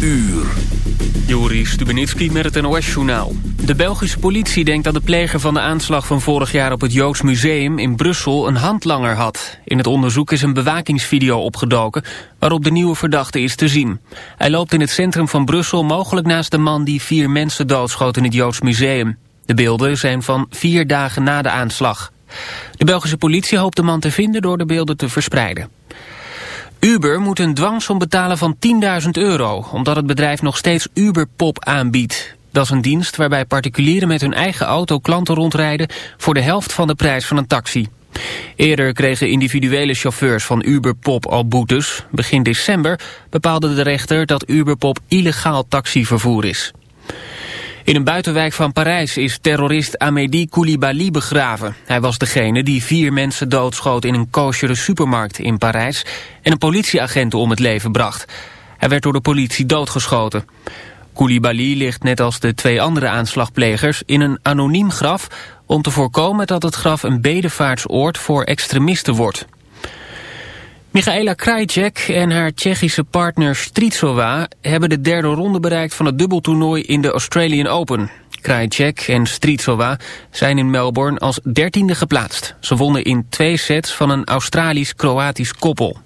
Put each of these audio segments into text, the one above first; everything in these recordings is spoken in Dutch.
uur. Juri Stubenitski met het NOS-journaal. De Belgische politie denkt dat de pleger van de aanslag van vorig jaar op het Joods Museum in Brussel een handlanger had. In het onderzoek is een bewakingsvideo opgedoken waarop de nieuwe verdachte is te zien. Hij loopt in het centrum van Brussel mogelijk naast de man die vier mensen doodschoot in het Joods Museum. De beelden zijn van vier dagen na de aanslag. De Belgische politie hoopt de man te vinden door de beelden te verspreiden. Uber moet een dwangsom betalen van 10.000 euro... omdat het bedrijf nog steeds Uberpop aanbiedt. Dat is een dienst waarbij particulieren met hun eigen auto klanten rondrijden... voor de helft van de prijs van een taxi. Eerder kregen individuele chauffeurs van Uberpop al boetes. Begin december bepaalde de rechter dat Uberpop illegaal taxivervoer is. In een buitenwijk van Parijs is terrorist Amédi Koulibaly begraven. Hij was degene die vier mensen doodschoot in een koshere supermarkt in Parijs... en een politieagent om het leven bracht. Hij werd door de politie doodgeschoten. Koulibaly ligt net als de twee andere aanslagplegers in een anoniem graf... om te voorkomen dat het graf een bedevaartsoord voor extremisten wordt. Michaela Krajcek en haar Tsjechische partner Stritsova hebben de derde ronde bereikt van het dubbeltoernooi in de Australian Open. Krajcek en Stritsova zijn in Melbourne als dertiende geplaatst. Ze wonnen in twee sets van een Australisch-Kroatisch koppel.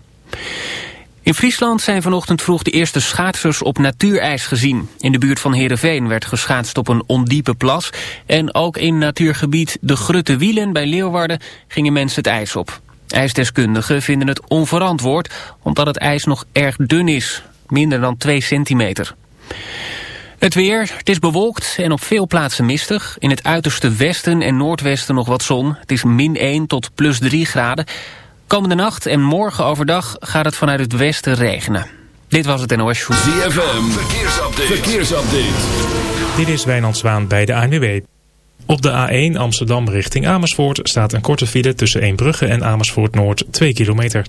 In Friesland zijn vanochtend vroeg de eerste schaatsers op natuurijs gezien. In de buurt van Heerenveen werd geschaatst op een ondiepe plas. En ook in natuurgebied De Grutte Wielen bij Leeuwarden gingen mensen het ijs op. IJsdeskundigen vinden het onverantwoord omdat het ijs nog erg dun is, minder dan 2 centimeter. Het weer, het is bewolkt en op veel plaatsen mistig. In het uiterste westen en noordwesten nog wat zon. Het is min 1 tot plus 3 graden. Komende nacht en morgen overdag gaat het vanuit het westen regenen. Dit was het NOS Show. ZFM, verkeersupdate. verkeersupdate. Dit is Wijnand Zwaan bij de ANWB. Op de A1 Amsterdam richting Amersfoort staat een korte file tussen Eembrugge en Amersfoort Noord 2 kilometer.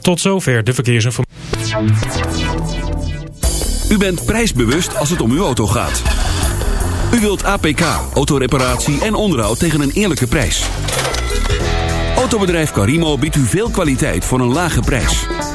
Tot zover de verkeersinformatie. U bent prijsbewust als het om uw auto gaat. U wilt APK, autoreparatie en onderhoud tegen een eerlijke prijs. Autobedrijf Carimo biedt u veel kwaliteit voor een lage prijs.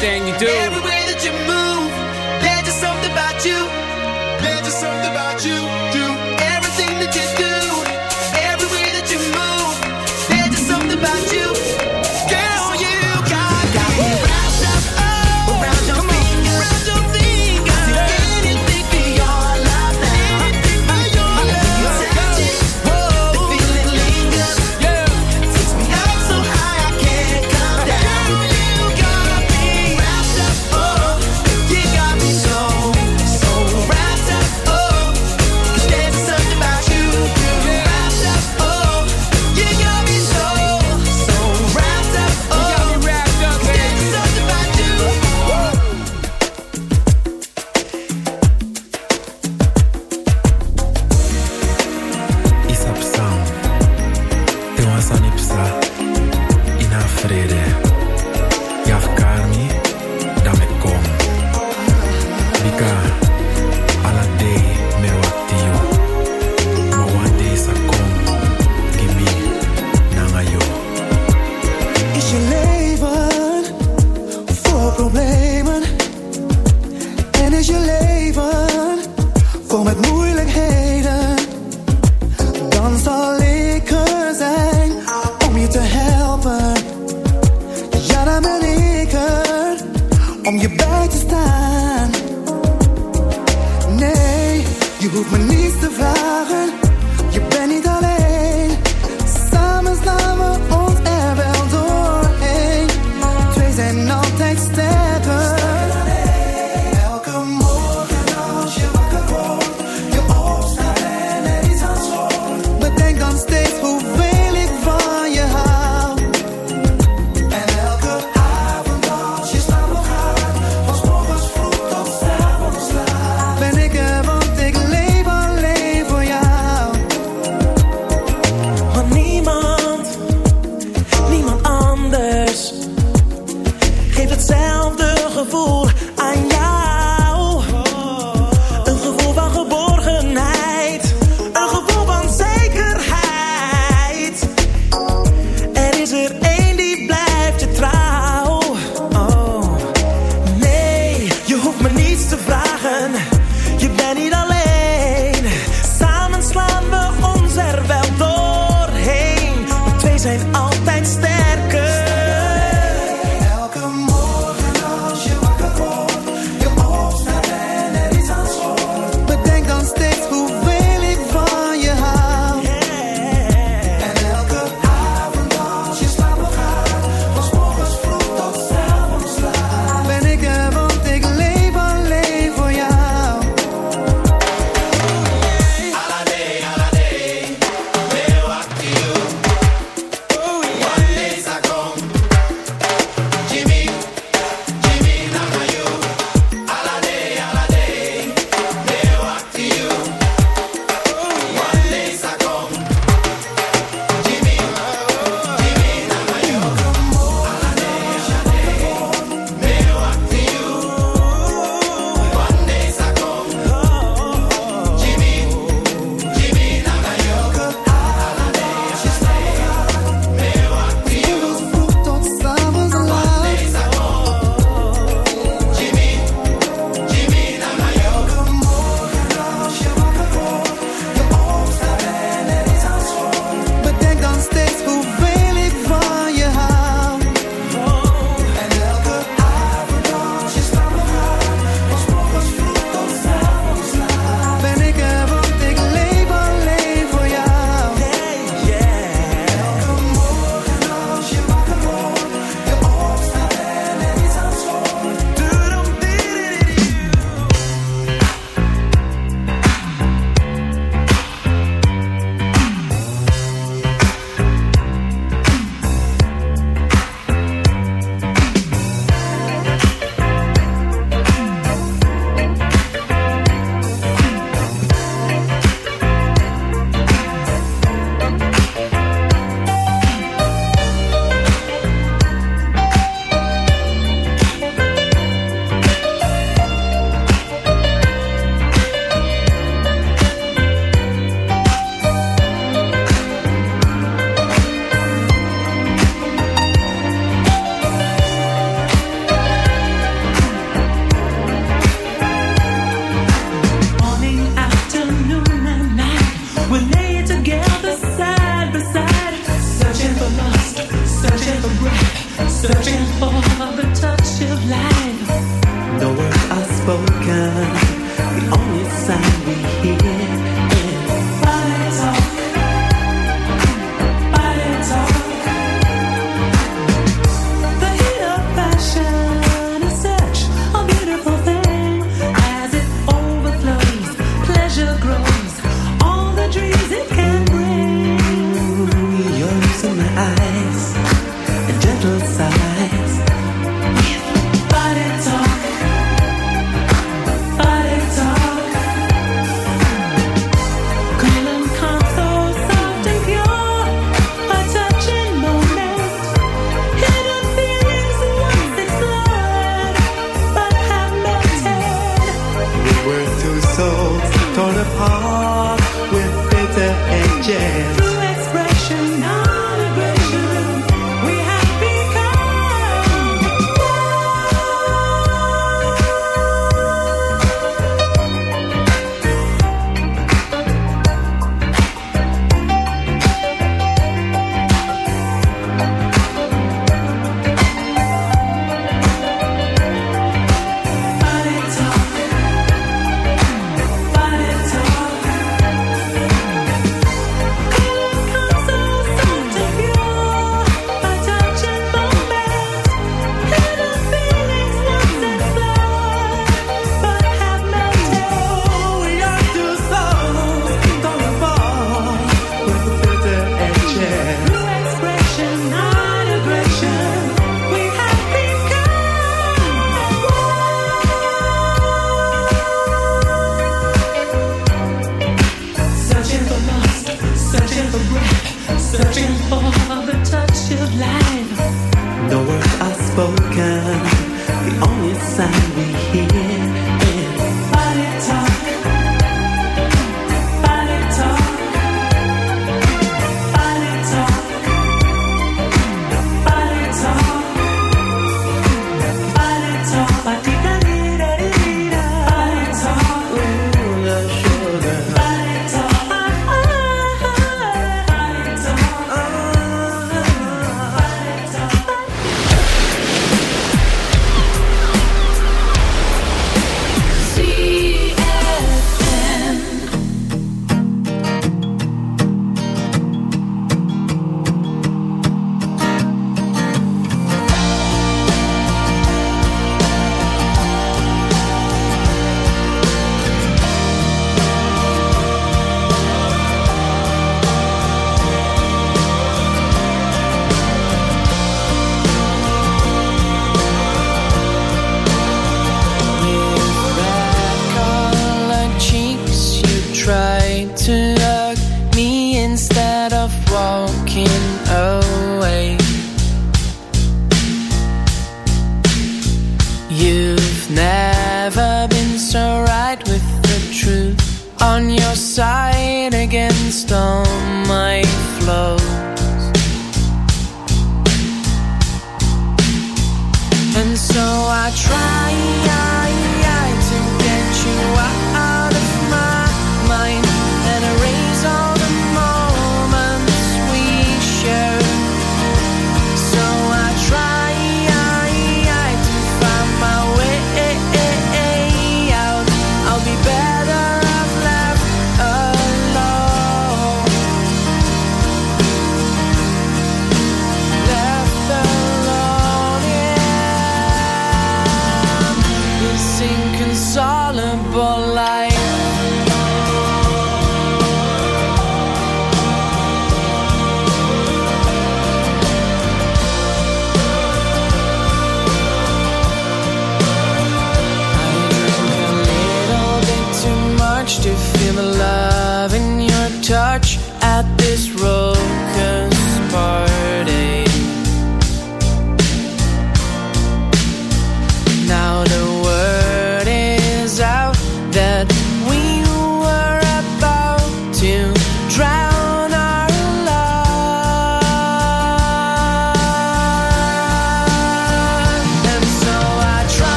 Everything you do.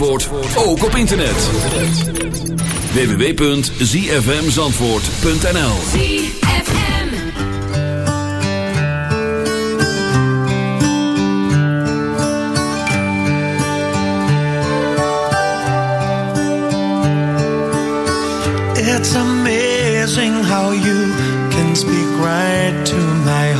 Zandvoort ook op internet. www.zfmzandvoort.nl It's amazing how you can speak right to my heart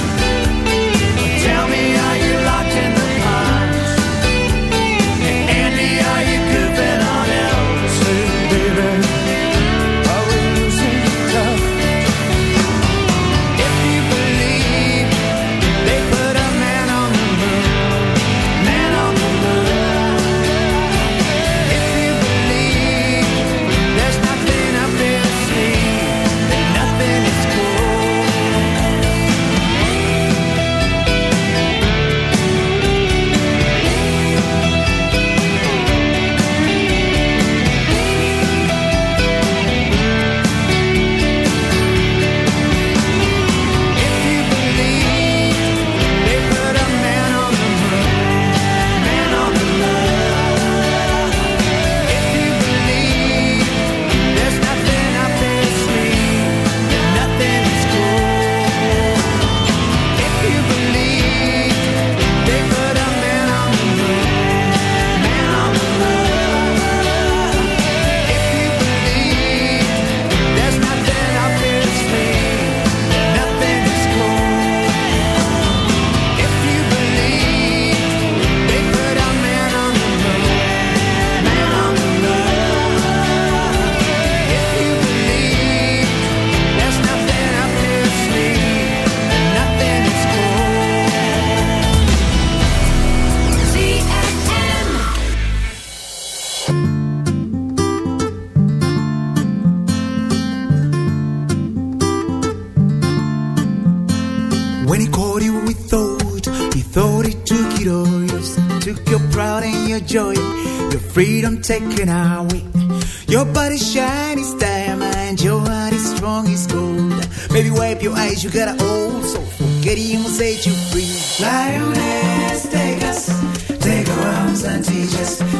taken away. Your body's shiny as diamond, your heart is strong it's gold. Baby, wipe your eyes, you got an old soul. Forget him and set you free. Lioness, take us, take our arms and teach us.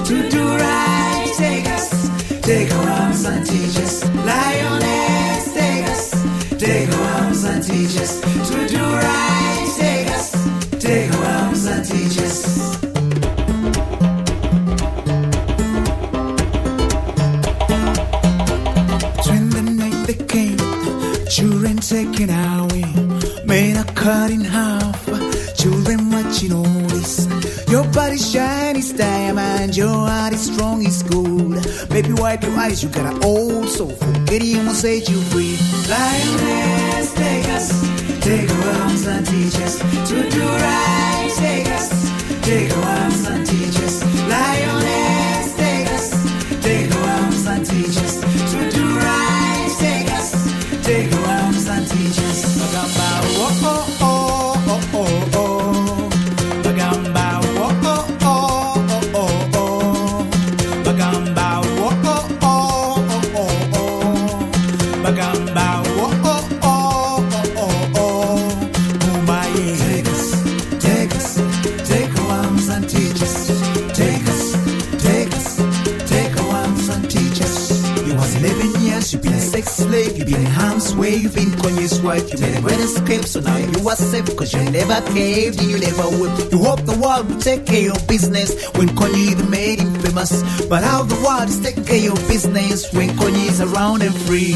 wipe your eyes, you got an old soul. Forget him will set you free. Lioness, take us, take our arms and teach us to do right. Take us, take our arms and teach us. safe cause you never caved you never will. You hope the world will take care of business when Kanye the made infamous. But how the world is taking care of business when Kanye is around and free.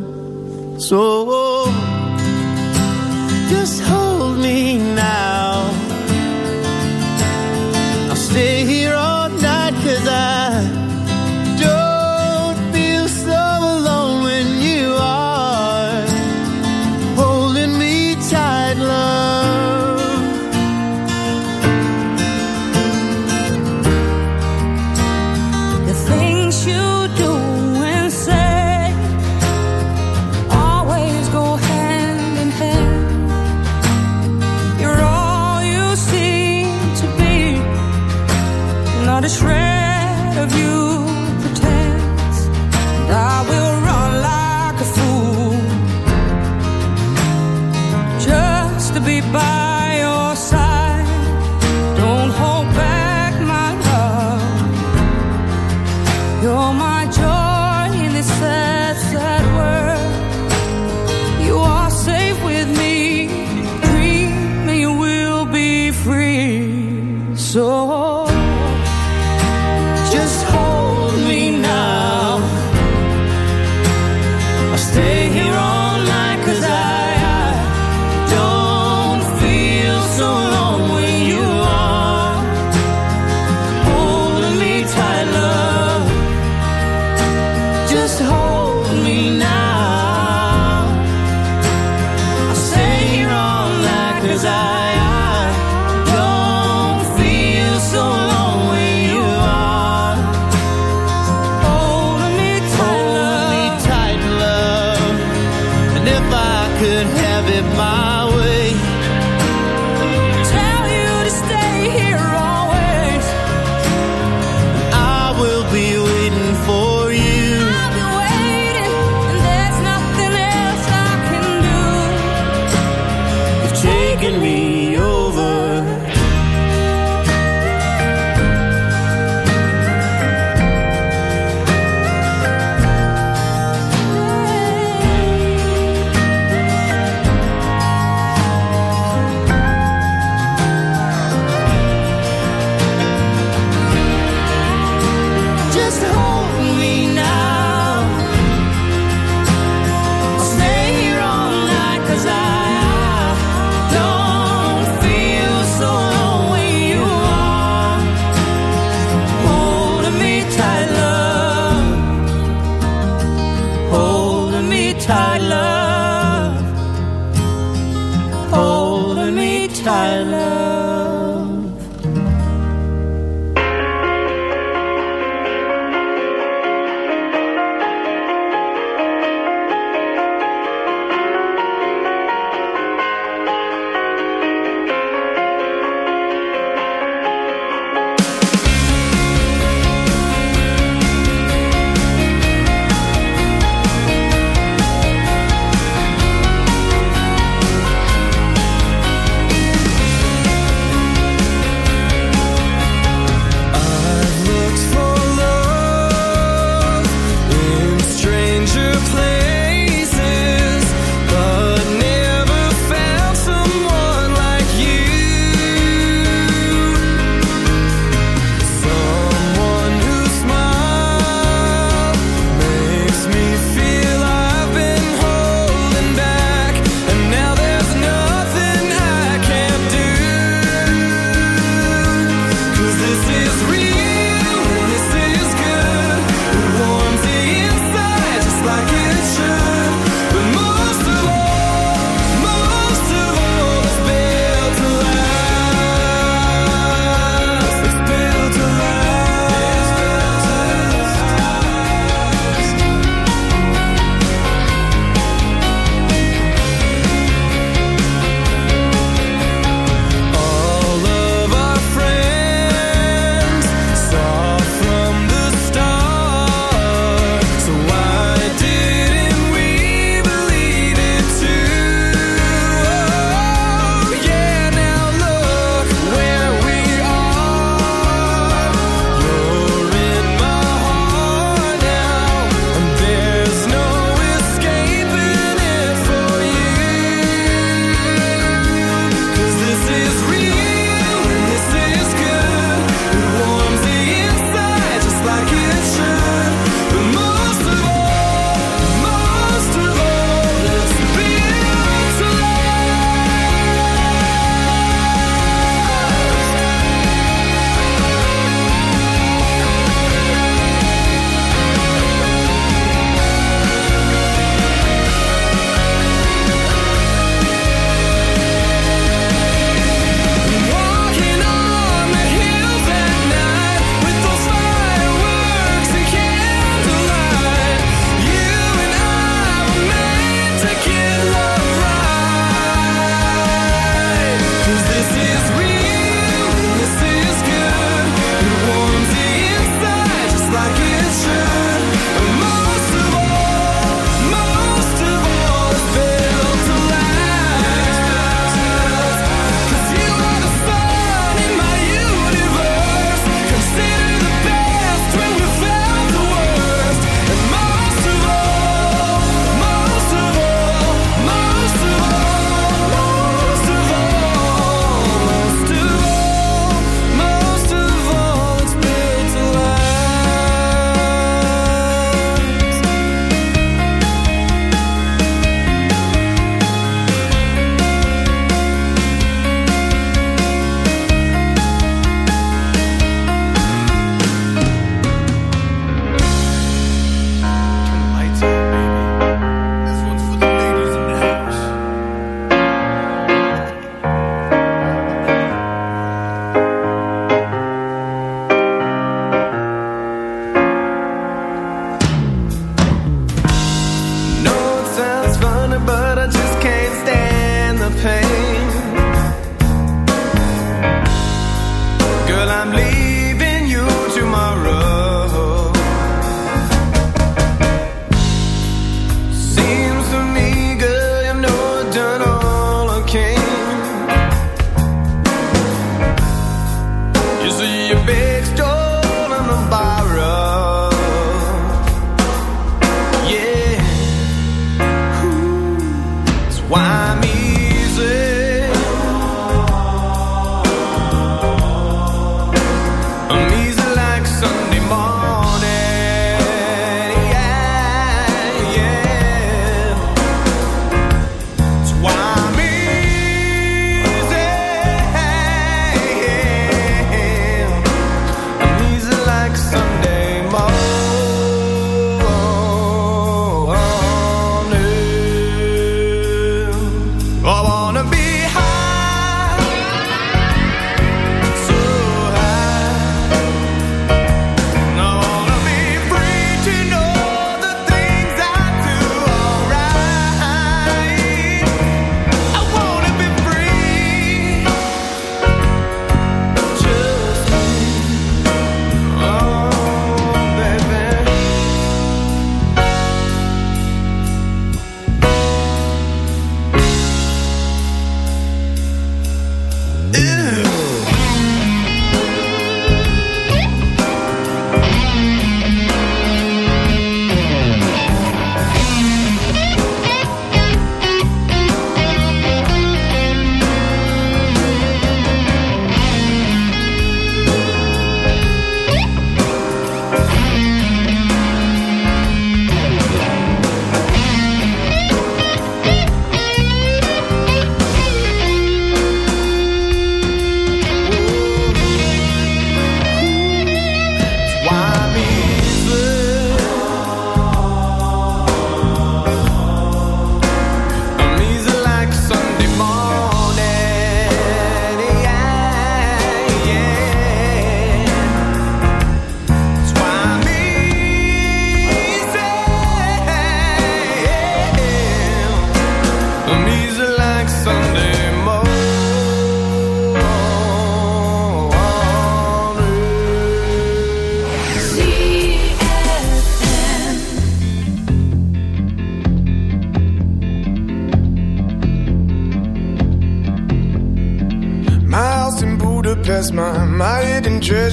So just hold me now.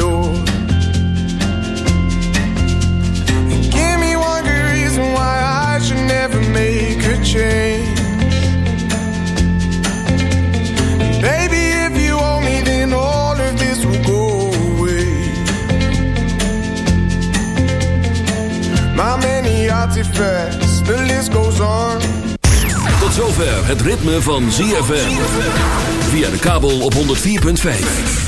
all. Give me one good reason why I should never make a change. Baby, if you owe me, then all of this will go away. My many artifacts, the list goes on. Tot zover het ritme van ZFM. Via de kabel op 104.5.